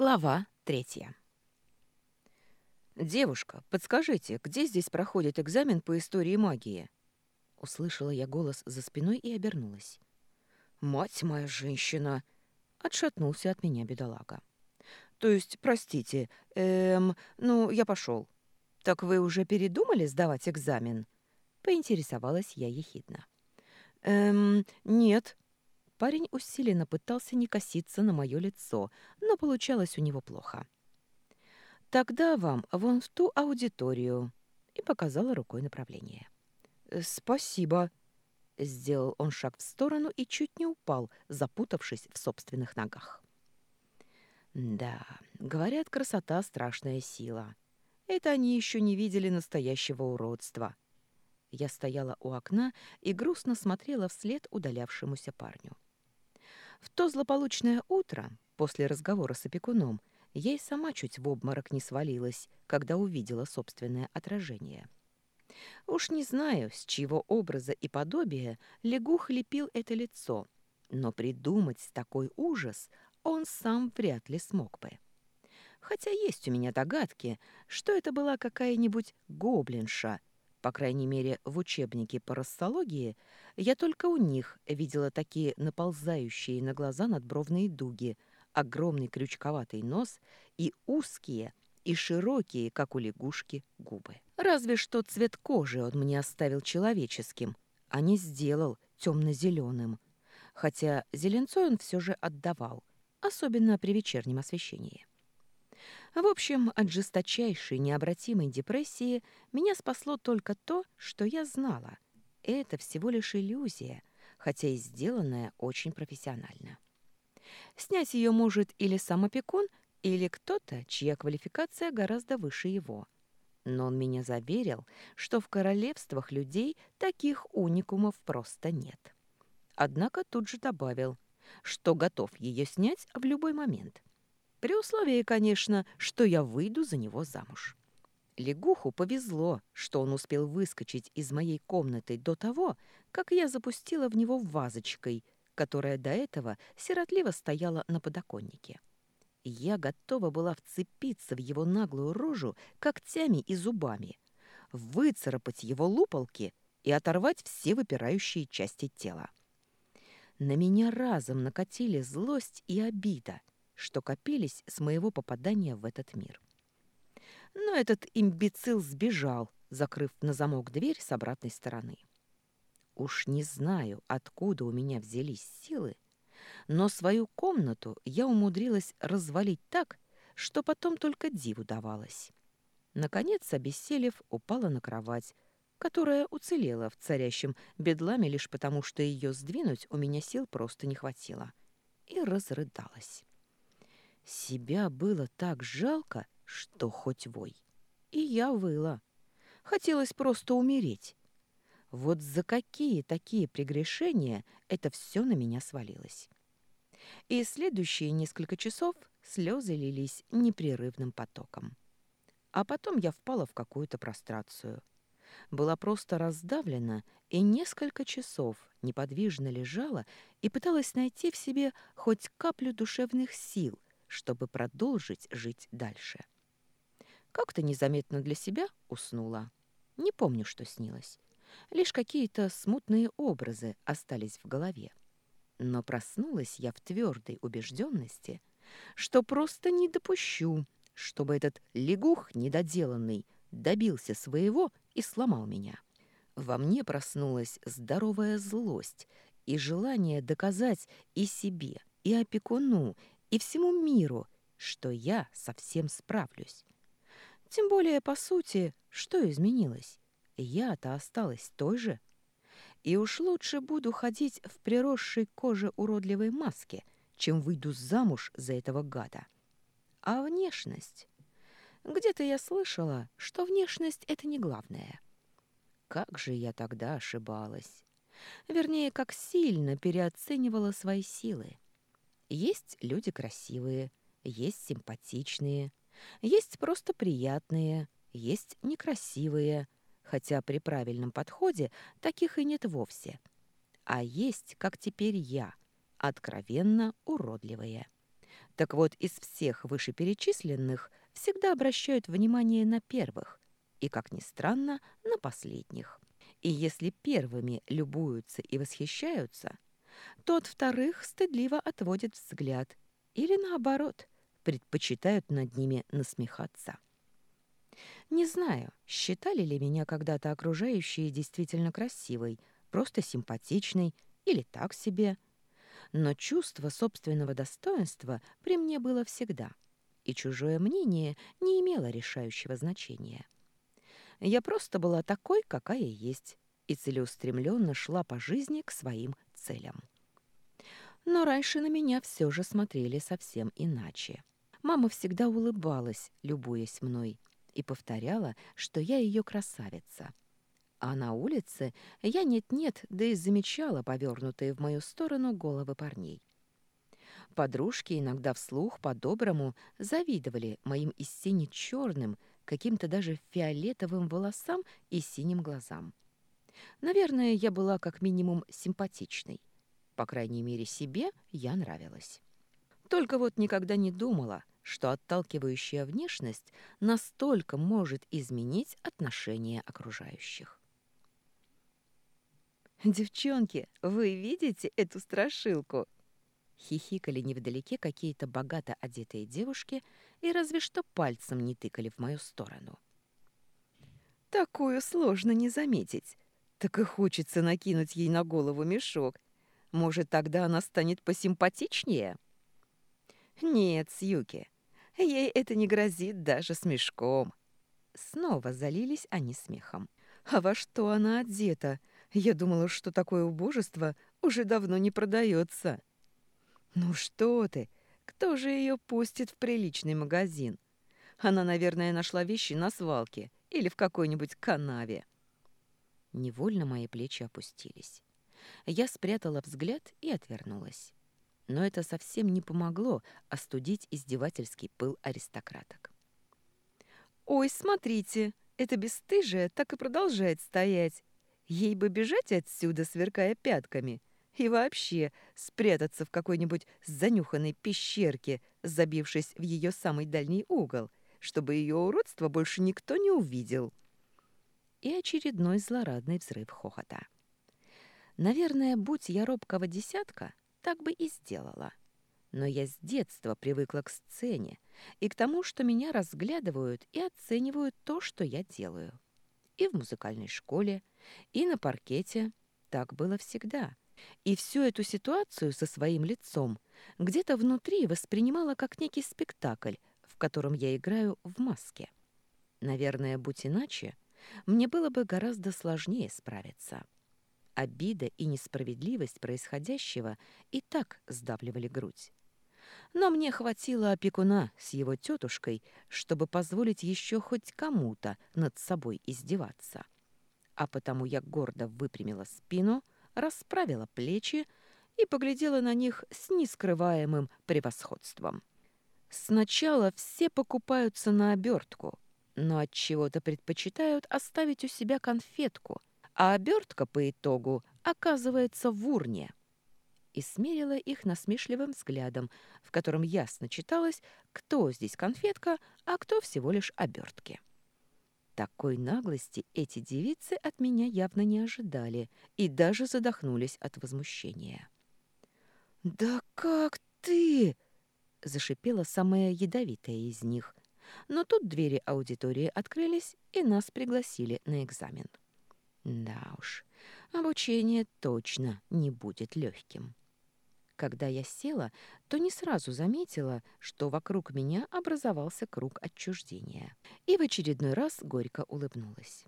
Глава третья. «Девушка, подскажите, где здесь проходит экзамен по истории магии?» Услышала я голос за спиной и обернулась. «Мать моя женщина!» — отшатнулся от меня бедолага. «То есть, простите, эм, ну, я пошел. «Так вы уже передумали сдавать экзамен?» — поинтересовалась я ехидно. «Эм, нет», Парень усиленно пытался не коситься на мое лицо, но получалось у него плохо. «Тогда вам вон в ту аудиторию», — и показала рукой направление. «Э, «Спасибо», — сделал он шаг в сторону и чуть не упал, запутавшись в собственных ногах. «Да, говорят, красота — страшная сила. Это они еще не видели настоящего уродства». Я стояла у окна и грустно смотрела вслед удалявшемуся парню. В то злополучное утро, после разговора с опекуном, я и сама чуть в обморок не свалилась, когда увидела собственное отражение. Уж не знаю, с чьего образа и подобия лягух лепил это лицо, но придумать такой ужас он сам вряд ли смог бы. Хотя есть у меня догадки, что это была какая-нибудь гоблинша, по крайней мере, в учебнике по рассологии я только у них видела такие наползающие на глаза надбровные дуги, огромный крючковатый нос и узкие и широкие, как у лягушки, губы. Разве что цвет кожи он мне оставил человеческим, а не сделал темно-зеленым, хотя зеленцой он все же отдавал, особенно при вечернем освещении. В общем, от жесточайшей необратимой депрессии меня спасло только то, что я знала. Это всего лишь иллюзия, хотя и сделанная очень профессионально. Снять ее может или сам опекун, или кто-то, чья квалификация гораздо выше его. Но он меня заверил, что в королевствах людей таких уникумов просто нет. Однако тут же добавил, что готов ее снять в любой момент – при условии, конечно, что я выйду за него замуж. Лягуху повезло, что он успел выскочить из моей комнаты до того, как я запустила в него вазочкой, которая до этого сиротливо стояла на подоконнике. Я готова была вцепиться в его наглую рожу когтями и зубами, выцарапать его лупалки и оторвать все выпирающие части тела. На меня разом накатили злость и обида — что копились с моего попадания в этот мир. Но этот имбецил сбежал, закрыв на замок дверь с обратной стороны. Уж не знаю, откуда у меня взялись силы, но свою комнату я умудрилась развалить так, что потом только диву давалось. Наконец, обессилев, упала на кровать, которая уцелела в царящем бедламе лишь потому, что ее сдвинуть у меня сил просто не хватило, и разрыдалась. Себя было так жалко, что хоть вой. И я выла. Хотелось просто умереть. Вот за какие такие прегрешения это все на меня свалилось. И следующие несколько часов слезы лились непрерывным потоком. А потом я впала в какую-то прострацию. Была просто раздавлена и несколько часов неподвижно лежала и пыталась найти в себе хоть каплю душевных сил, чтобы продолжить жить дальше. Как-то незаметно для себя уснула. Не помню, что снилось. Лишь какие-то смутные образы остались в голове. Но проснулась я в твердой убежденности, что просто не допущу, чтобы этот лягух недоделанный добился своего и сломал меня. Во мне проснулась здоровая злость и желание доказать и себе, и опекуну, и всему миру, что я совсем справлюсь. Тем более, по сути, что изменилось? Я-то осталась той же. И уж лучше буду ходить в приросшей коже уродливой маске, чем выйду замуж за этого гада. А внешность? Где-то я слышала, что внешность — это не главное. Как же я тогда ошибалась. Вернее, как сильно переоценивала свои силы. Есть люди красивые, есть симпатичные, есть просто приятные, есть некрасивые, хотя при правильном подходе таких и нет вовсе. А есть, как теперь я, откровенно уродливые. Так вот, из всех вышеперечисленных всегда обращают внимание на первых и, как ни странно, на последних. И если первыми любуются и восхищаются, то от вторых стыдливо отводят взгляд или, наоборот, предпочитают над ними насмехаться. Не знаю, считали ли меня когда-то окружающие действительно красивой, просто симпатичной или так себе – но чувство собственного достоинства при мне было всегда, и чужое мнение не имело решающего значения. Я просто была такой, какая есть, и целеустремленно шла по жизни к своим целям. Но раньше на меня все же смотрели совсем иначе. Мама всегда улыбалась, любуясь мной, и повторяла, что я ее красавица — а на улице я нет-нет, да и замечала повернутые в мою сторону головы парней. Подружки иногда вслух по-доброму завидовали моим и сине-черным, каким-то даже фиолетовым волосам и синим глазам. Наверное, я была как минимум симпатичной. По крайней мере, себе я нравилась. Только вот никогда не думала, что отталкивающая внешность настолько может изменить отношения окружающих. «Девчонки, вы видите эту страшилку?» Хихикали невдалеке какие-то богато одетые девушки и разве что пальцем не тыкали в мою сторону. «Такую сложно не заметить. Так и хочется накинуть ей на голову мешок. Может, тогда она станет посимпатичнее?» «Нет, Сьюки, ей это не грозит даже с мешком». Снова залились они смехом. «А во что она одета? Я думала, что такое убожество уже давно не продается. Ну что ты? Кто же ее пустит в приличный магазин? Она, наверное, нашла вещи на свалке или в какой-нибудь канаве. Невольно мои плечи опустились. Я спрятала взгляд и отвернулась. Но это совсем не помогло остудить издевательский пыл аристократок. «Ой, смотрите, эта бесстыжая так и продолжает стоять. Ей бы бежать отсюда, сверкая пятками, и вообще спрятаться в какой-нибудь занюханной пещерке, забившись в ее самый дальний угол, чтобы ее уродство больше никто не увидел. И очередной злорадный взрыв хохота. Наверное, будь я робкого десятка, так бы и сделала. Но я с детства привыкла к сцене и к тому, что меня разглядывают и оценивают то, что я делаю. И в музыкальной школе, и на паркете. Так было всегда. И всю эту ситуацию со своим лицом где-то внутри воспринимала как некий спектакль, в котором я играю в маске. Наверное, будь иначе, мне было бы гораздо сложнее справиться. Обида и несправедливость происходящего и так сдавливали грудь. Но мне хватило опекуна с его тетушкой, чтобы позволить еще хоть кому-то над собой издеваться. А потому я гордо выпрямила спину, расправила плечи и поглядела на них с нескрываемым превосходством. Сначала все покупаются на обертку, но от чего-то предпочитают оставить у себя конфетку, а обертка по итогу оказывается в урне и смерила их насмешливым взглядом, в котором ясно читалось, кто здесь конфетка, а кто всего лишь обертки. Такой наглости эти девицы от меня явно не ожидали и даже задохнулись от возмущения. «Да как ты?» — зашипела самая ядовитая из них. Но тут двери аудитории открылись, и нас пригласили на экзамен. Да уж, обучение точно не будет легким. Когда я села, то не сразу заметила, что вокруг меня образовался круг отчуждения. И в очередной раз горько улыбнулась.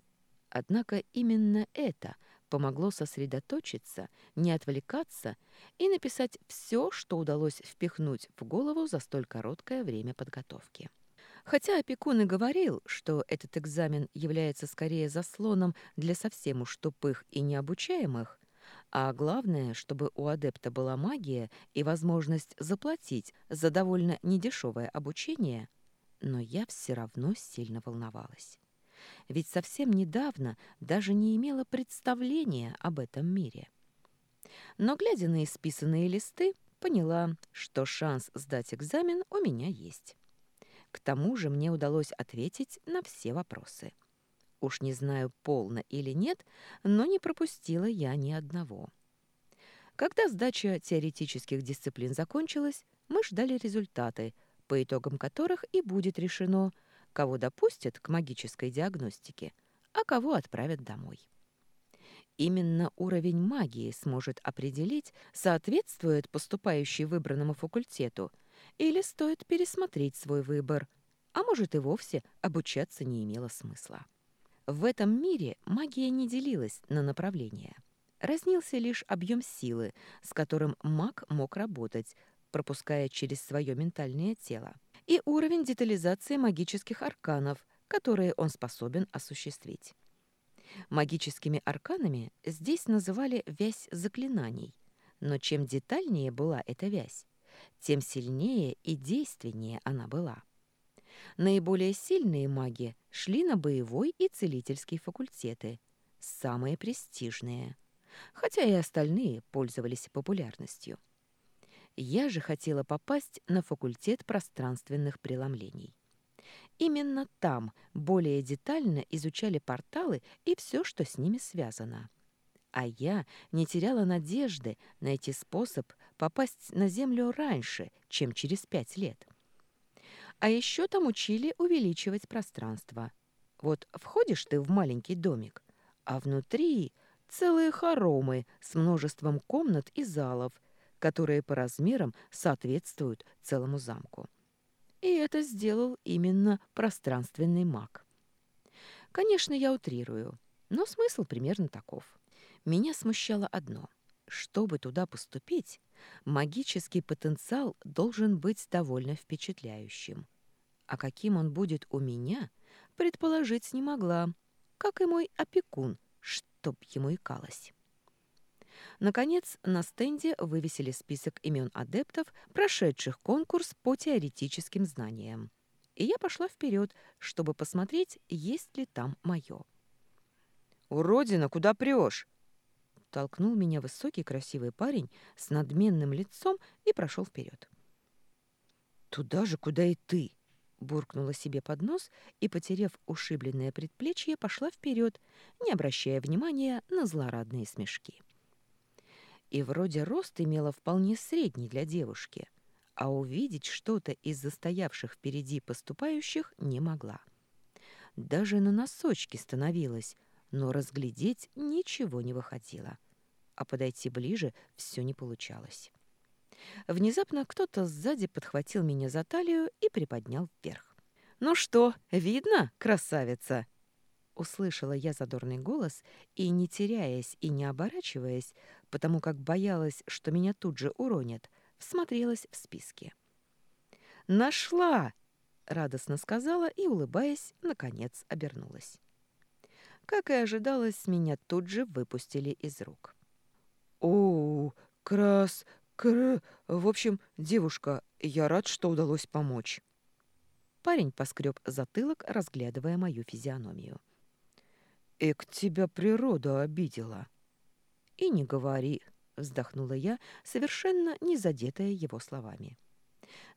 Однако именно это помогло сосредоточиться, не отвлекаться и написать все, что удалось впихнуть в голову за столь короткое время подготовки. Хотя опекун и говорил, что этот экзамен является скорее заслоном для совсем уж тупых и необучаемых, а главное, чтобы у адепта была магия и возможность заплатить за довольно недешевое обучение, но я все равно сильно волновалась. Ведь совсем недавно даже не имела представления об этом мире. Но, глядя на исписанные листы, поняла, что шанс сдать экзамен у меня есть. К тому же мне удалось ответить на все вопросы. Уж не знаю, полно или нет, но не пропустила я ни одного. Когда сдача теоретических дисциплин закончилась, мы ждали результаты, по итогам которых и будет решено, кого допустят к магической диагностике, а кого отправят домой. Именно уровень магии сможет определить, соответствует поступающий выбранному факультету или стоит пересмотреть свой выбор, а может и вовсе обучаться не имело смысла. В этом мире магия не делилась на направления. Разнился лишь объем силы, с которым маг мог работать, пропуская через свое ментальное тело, и уровень детализации магических арканов, которые он способен осуществить. Магическими арканами здесь называли вязь заклинаний, но чем детальнее была эта вязь, тем сильнее и действеннее она была. Наиболее сильные маги шли на боевой и целительский факультеты, самые престижные, хотя и остальные пользовались популярностью. Я же хотела попасть на факультет пространственных преломлений. Именно там более детально изучали порталы и все, что с ними связано. А я не теряла надежды найти способ попасть на Землю раньше, чем через пять лет. А еще там учили увеличивать пространство. Вот входишь ты в маленький домик, а внутри целые хоромы с множеством комнат и залов, которые по размерам соответствуют целому замку. И это сделал именно пространственный маг. Конечно, я утрирую, но смысл примерно таков. Меня смущало одно. Чтобы туда поступить, магический потенциал должен быть довольно впечатляющим. А каким он будет у меня, предположить не могла, как и мой опекун, чтоб ему икалось. Наконец, на стенде вывесили список имен адептов, прошедших конкурс по теоретическим знаниям. И я пошла вперед, чтобы посмотреть, есть ли там мое. «Уродина, куда прешь?» Толкнул меня высокий красивый парень с надменным лицом и прошел вперед. «Туда же, куда и ты!» буркнула себе под нос и, потеряв ушибленное предплечье, пошла вперед, не обращая внимания на злорадные смешки и вроде рост имела вполне средний для девушки, а увидеть что-то из застоявших впереди поступающих не могла. Даже на носочки становилась, но разглядеть ничего не выходило, а подойти ближе все не получалось. Внезапно кто-то сзади подхватил меня за талию и приподнял вверх. «Ну что, видно, красавица?» Услышала я задорный голос и, не теряясь и не оборачиваясь, потому как боялась, что меня тут же уронят, всмотрелась в списки. «Нашла!» — радостно сказала и, улыбаясь, наконец обернулась. Как и ожидалось, меня тут же выпустили из рук. «О, крас... кр... В общем, девушка, я рад, что удалось помочь». Парень поскреб затылок, разглядывая мою физиономию. «Эк, тебя природа обидела». «И не говори», — вздохнула я, совершенно не задетая его словами.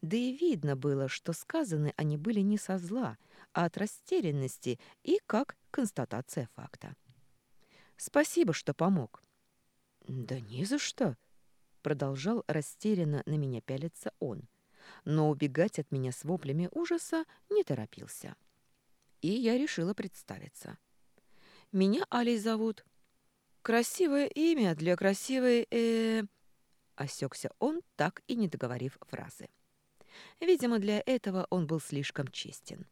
Да и видно было, что сказаны они были не со зла, а от растерянности и как констатация факта. «Спасибо, что помог». «Да не за что», — продолжал растерянно на меня пялиться он, но убегать от меня с воплями ужаса не торопился. И я решила представиться. «Меня Алей зовут. Красивое имя для красивой... Э... Осекся он, так и не договорив фразы. Видимо, для этого он был слишком честен.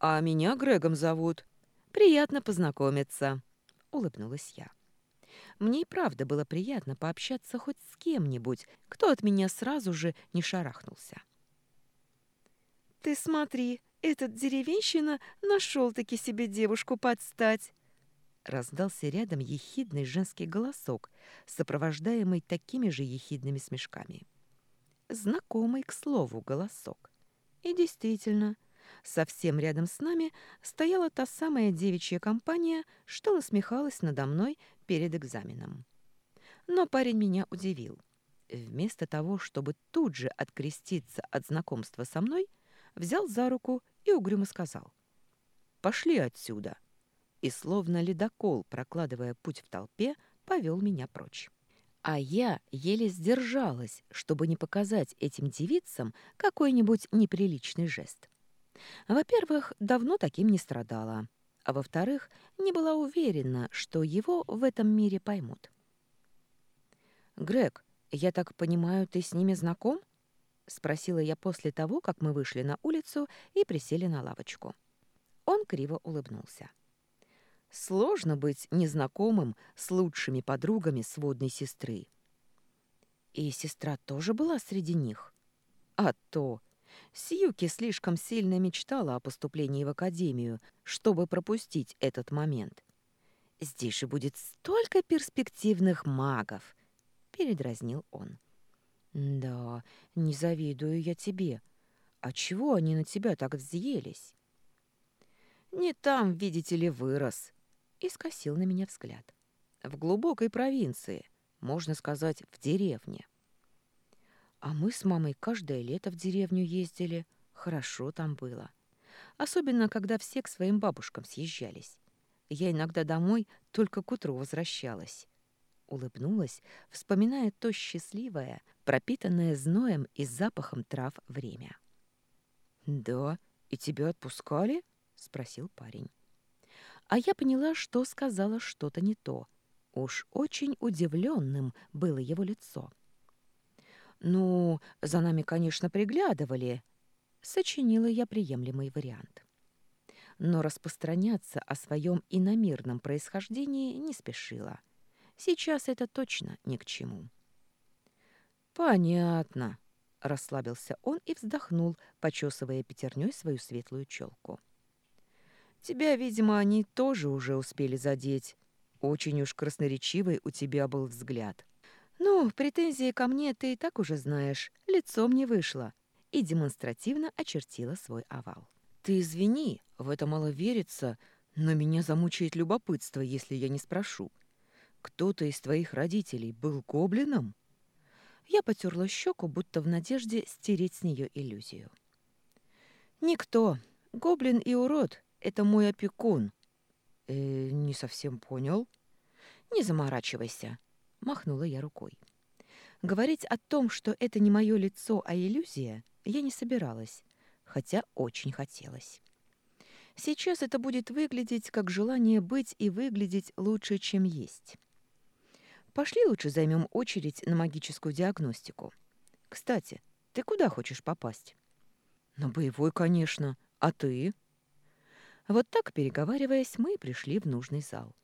«А меня Грегом зовут. Приятно познакомиться», — улыбнулась я. Мне и правда было приятно пообщаться хоть с кем-нибудь, кто от меня сразу же не шарахнулся. «Ты смотри, этот деревенщина нашел-таки себе девушку подстать!» раздался рядом ехидный женский голосок, сопровождаемый такими же ехидными смешками. Знакомый, к слову, голосок. И действительно, совсем рядом с нами стояла та самая девичья компания, что насмехалась надо мной перед экзаменом. Но парень меня удивил. вместо того, чтобы тут же откреститься от знакомства со мной, взял за руку и угрюмо сказал «Пошли отсюда!» и, словно ледокол, прокладывая путь в толпе, повел меня прочь. А я еле сдержалась, чтобы не показать этим девицам какой-нибудь неприличный жест. Во-первых, давно таким не страдала, а во-вторых, не была уверена, что его в этом мире поймут. «Грег, я так понимаю, ты с ними знаком?» — спросила я после того, как мы вышли на улицу и присели на лавочку. Он криво улыбнулся. Сложно быть незнакомым с лучшими подругами сводной сестры. И сестра тоже была среди них. А то Сьюки слишком сильно мечтала о поступлении в академию, чтобы пропустить этот момент. «Здесь же будет столько перспективных магов!» — передразнил он. «Да, не завидую я тебе. А чего они на тебя так взъелись?» «Не там, видите ли, вырос», и скосил на меня взгляд. В глубокой провинции, можно сказать, в деревне. А мы с мамой каждое лето в деревню ездили. Хорошо там было. Особенно, когда все к своим бабушкам съезжались. Я иногда домой только к утру возвращалась. Улыбнулась, вспоминая то счастливое, пропитанное зноем и запахом трав время. «Да, и тебя отпускали?» — спросил парень. А я поняла, что сказала что-то не то. Уж очень удивленным было его лицо. «Ну, за нами, конечно, приглядывали», — сочинила я приемлемый вариант. Но распространяться о своем иномирном происхождении не спешила. Сейчас это точно ни к чему. «Понятно», — расслабился он и вздохнул, почесывая пятерней свою светлую челку. Тебя, видимо, они тоже уже успели задеть. Очень уж красноречивый у тебя был взгляд. Ну, претензии ко мне ты и так уже знаешь. Лицом не вышло. И демонстративно очертила свой овал. Ты извини, в это мало верится, но меня замучает любопытство, если я не спрошу. Кто-то из твоих родителей был гоблином? Я потерла щеку, будто в надежде стереть с нее иллюзию. Никто. Гоблин и урод это мой опекун». «Э, не совсем понял». «Не заморачивайся», — махнула я рукой. Говорить о том, что это не мое лицо, а иллюзия, я не собиралась, хотя очень хотелось. Сейчас это будет выглядеть как желание быть и выглядеть лучше, чем есть. Пошли лучше займем очередь на магическую диагностику. Кстати, ты куда хочешь попасть? На боевой, конечно. А ты? Вот так, переговариваясь, мы пришли в нужный зал.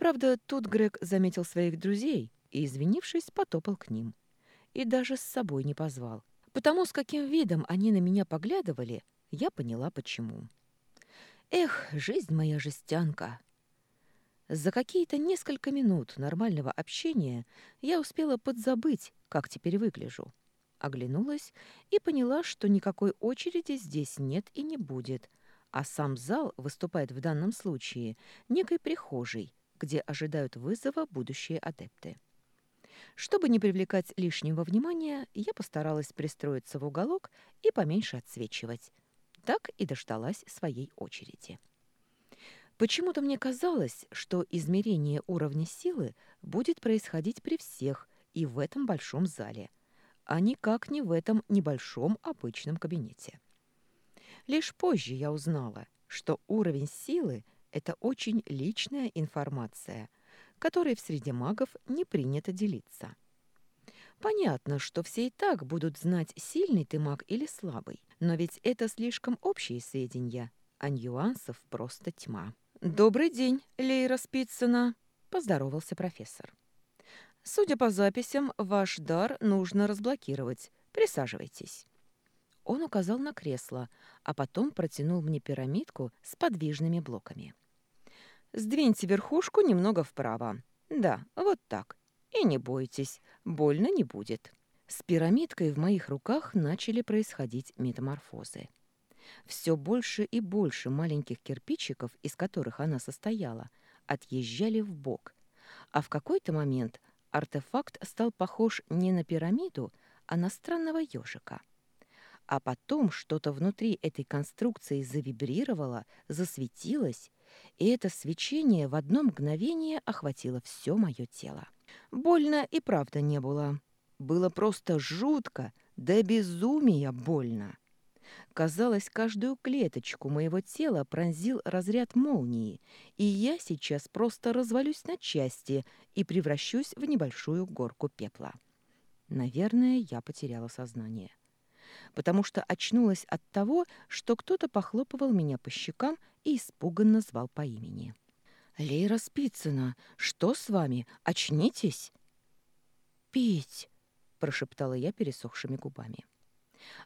Правда, тут Грег заметил своих друзей и, извинившись, потопал к ним. И даже с собой не позвал. Потому с каким видом они на меня поглядывали, я поняла, почему. Эх, жизнь моя жестянка! За какие-то несколько минут нормального общения я успела подзабыть, как теперь выгляжу. Оглянулась и поняла, что никакой очереди здесь нет и не будет — а сам зал выступает в данном случае некой прихожей, где ожидают вызова будущие адепты. Чтобы не привлекать лишнего внимания, я постаралась пристроиться в уголок и поменьше отсвечивать. Так и дождалась своей очереди. Почему-то мне казалось, что измерение уровня силы будет происходить при всех и в этом большом зале, а никак не в этом небольшом обычном кабинете. Лишь позже я узнала, что уровень силы — это очень личная информация, которой в среде магов не принято делиться. Понятно, что все и так будут знать, сильный ты маг или слабый, но ведь это слишком общие сведения, а нюансов просто тьма. «Добрый день, Лейра Спицына», — поздоровался профессор. «Судя по записям, ваш дар нужно разблокировать. Присаживайтесь». Он указал на кресло, а потом протянул мне пирамидку с подвижными блоками. «Сдвиньте верхушку немного вправо. Да, вот так. И не бойтесь, больно не будет». С пирамидкой в моих руках начали происходить метаморфозы. Все больше и больше маленьких кирпичиков, из которых она состояла, отъезжали в бок, а в какой-то момент артефакт стал похож не на пирамиду, а на странного ежика. А потом что-то внутри этой конструкции завибрировало, засветилось, и это свечение в одно мгновение охватило все мое тело. Больно и правда не было. Было просто жутко, до безумия больно. Казалось, каждую клеточку моего тела пронзил разряд молнии, и я сейчас просто развалюсь на части и превращусь в небольшую горку пепла. Наверное, я потеряла сознание. Потому что очнулась от того, что кто-то похлопывал меня по щекам и испуганно звал по имени. «Лейра Спицына, что с вами? Очнитесь!» «Пить!» — прошептала я пересохшими губами.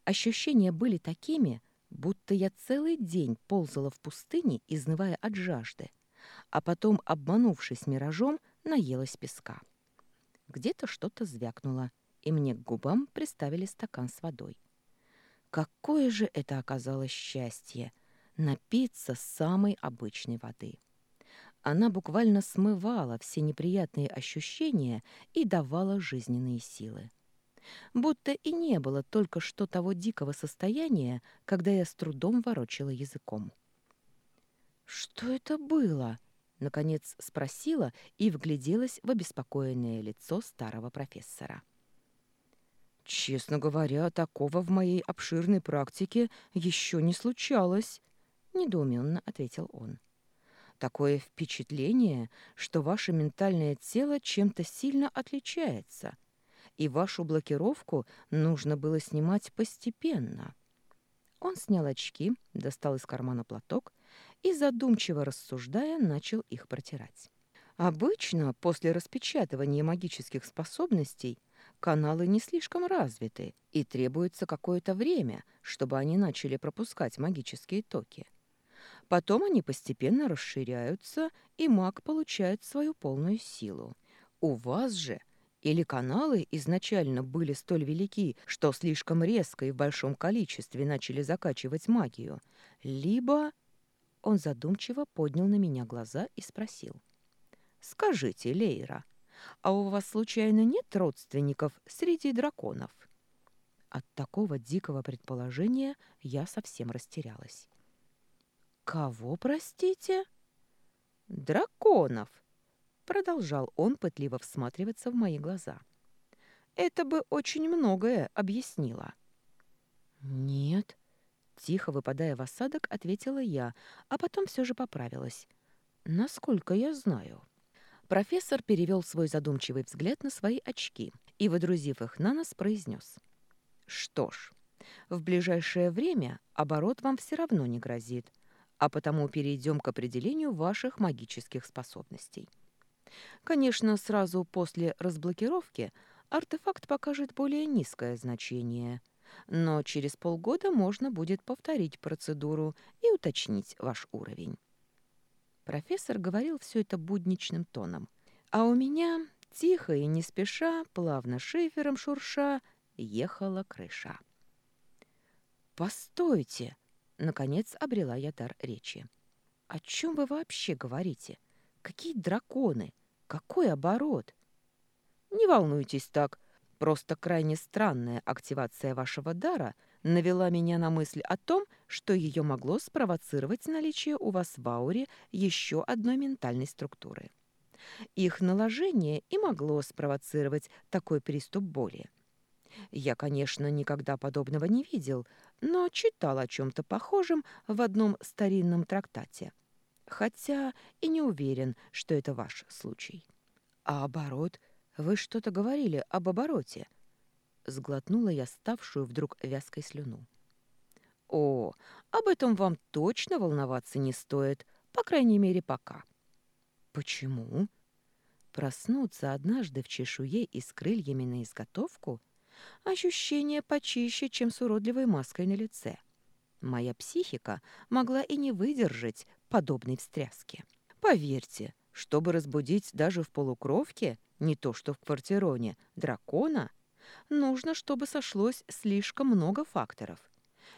Ощущения были такими, будто я целый день ползала в пустыне, изнывая от жажды, а потом, обманувшись миражом, наелась песка. Где-то что-то звякнуло, и мне к губам приставили стакан с водой. Какое же это оказалось счастье — напиться самой обычной воды. Она буквально смывала все неприятные ощущения и давала жизненные силы будто и не было только что того дикого состояния, когда я с трудом ворочала языком. «Что это было?» — наконец спросила и вгляделась в обеспокоенное лицо старого профессора. «Честно говоря, такого в моей обширной практике еще не случалось», — недоуменно ответил он. «Такое впечатление, что ваше ментальное тело чем-то сильно отличается, и вашу блокировку нужно было снимать постепенно. Он снял очки, достал из кармана платок и, задумчиво рассуждая, начал их протирать. Обычно после распечатывания магических способностей каналы не слишком развиты, и требуется какое-то время, чтобы они начали пропускать магические токи. Потом они постепенно расширяются, и маг получает свою полную силу. У вас же – или каналы изначально были столь велики, что слишком резко и в большом количестве начали закачивать магию, либо... Он задумчиво поднял на меня глаза и спросил. «Скажите, Лейра, а у вас случайно нет родственников среди драконов?» От такого дикого предположения я совсем растерялась. «Кого, простите?» «Драконов», Продолжал он пытливо всматриваться в мои глаза. Это бы очень многое объяснило. Нет, тихо выпадая в осадок, ответила я, а потом все же поправилась. Насколько я знаю. Профессор перевел свой задумчивый взгляд на свои очки и, выдрузив их на нос, произнес. «Что ж, в ближайшее время оборот вам все равно не грозит, а потому перейдем к определению ваших магических способностей. Конечно, сразу после разблокировки артефакт покажет более низкое значение, но через полгода можно будет повторить процедуру и уточнить ваш уровень. Профессор говорил все это будничным тоном, а у меня, тихо и не спеша, плавно шифером шурша, ехала крыша. «Постойте!» — наконец обрела я дар речи. «О чем вы вообще говорите? Какие драконы? Какой оборот? Не волнуйтесь так. Просто крайне странная активация вашего дара навела меня на мысль о том, что ее могло спровоцировать наличие у вас в ауре еще одной ментальной структуры. Их наложение и могло спровоцировать такой приступ боли. Я, конечно, никогда подобного не видел, но читал о чем-то похожем в одном старинном трактате – хотя и не уверен, что это ваш случай. А оборот? Вы что-то говорили об обороте? Сглотнула я ставшую вдруг вязкой слюну. О, об этом вам точно волноваться не стоит, по крайней мере, пока. Почему? Проснуться однажды в чешуе и с крыльями на изготовку — ощущение почище, чем с уродливой маской на лице. Моя психика могла и не выдержать подобной встряски. Поверьте, чтобы разбудить даже в полукровке, не то что в квартироне, дракона, нужно, чтобы сошлось слишком много факторов.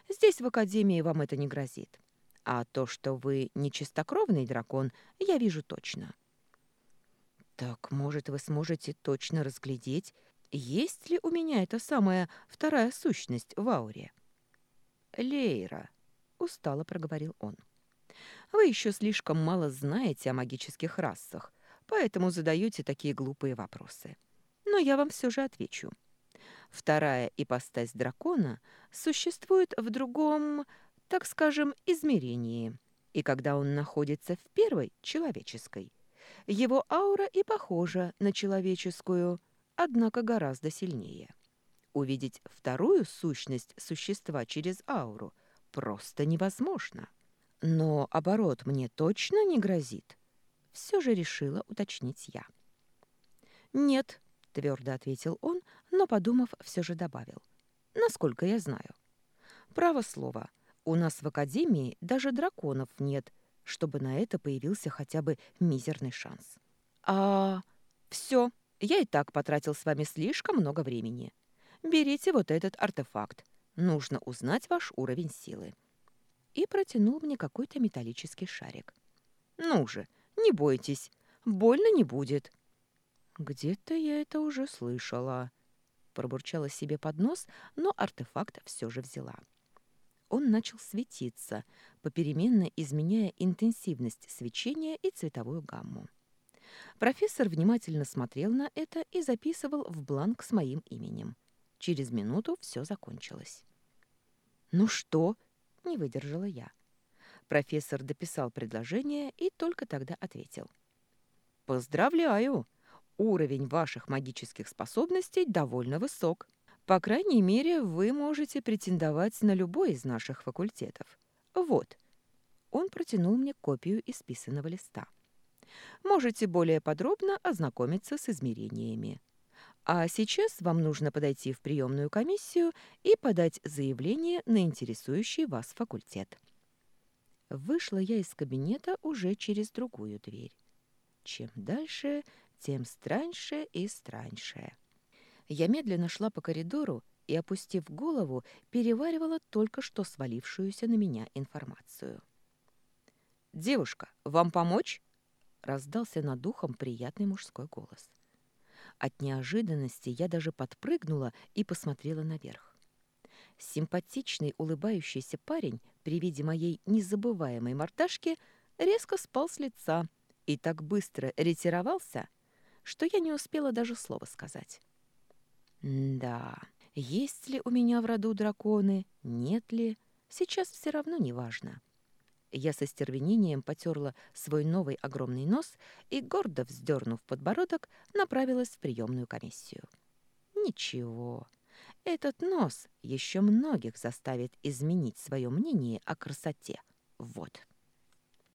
Здесь в Академии вам это не грозит. А то, что вы не чистокровный дракон, я вижу точно. Так, может, вы сможете точно разглядеть, есть ли у меня эта самая вторая сущность в ауре? Лейра, устало проговорил он. Вы еще слишком мало знаете о магических расах, поэтому задаете такие глупые вопросы. Но я вам все же отвечу. Вторая ипостась дракона существует в другом, так скажем, измерении. И когда он находится в первой, человеческой, его аура и похожа на человеческую, однако гораздо сильнее. Увидеть вторую сущность существа через ауру просто невозможно. Но оборот мне точно не грозит. Все же решила уточнить я. «Нет», — твердо ответил он, но, подумав, все же добавил. «Насколько я знаю. Право слово, у нас в Академии даже драконов нет, чтобы на это появился хотя бы мизерный шанс. А все, я и так потратил с вами слишком много времени. Берите вот этот артефакт. Нужно узнать ваш уровень силы. И протянул мне какой-то металлический шарик. Ну же, не бойтесь, больно не будет. Где-то я это уже слышала. Пробурчала себе под нос, но артефакт все же взяла. Он начал светиться, попеременно изменяя интенсивность свечения и цветовую гамму. Профессор внимательно смотрел на это и записывал в бланк с моим именем. Через минуту все закончилось. «Ну что?» — не выдержала я. Профессор дописал предложение и только тогда ответил. «Поздравляю! Уровень ваших магических способностей довольно высок. По крайней мере, вы можете претендовать на любой из наших факультетов. Вот». Он протянул мне копию исписанного листа. Можете более подробно ознакомиться с измерениями. А сейчас вам нужно подойти в приемную комиссию и подать заявление на интересующий вас факультет. Вышла я из кабинета уже через другую дверь. Чем дальше, тем страньше и страньше. Я медленно шла по коридору и, опустив голову, переваривала только что свалившуюся на меня информацию. «Девушка, вам помочь?» — раздался над ухом приятный мужской голос. От неожиданности я даже подпрыгнула и посмотрела наверх. Симпатичный улыбающийся парень при виде моей незабываемой мордашки резко спал с лица и так быстро ретировался, что я не успела даже слова сказать. да, есть ли у меня в роду драконы, нет ли, сейчас все равно не важно. Я со стервенением потерла свой новый огромный нос и, гордо вздернув подбородок, направилась в приемную комиссию. Ничего, этот нос еще многих заставит изменить свое мнение о красоте. Вот.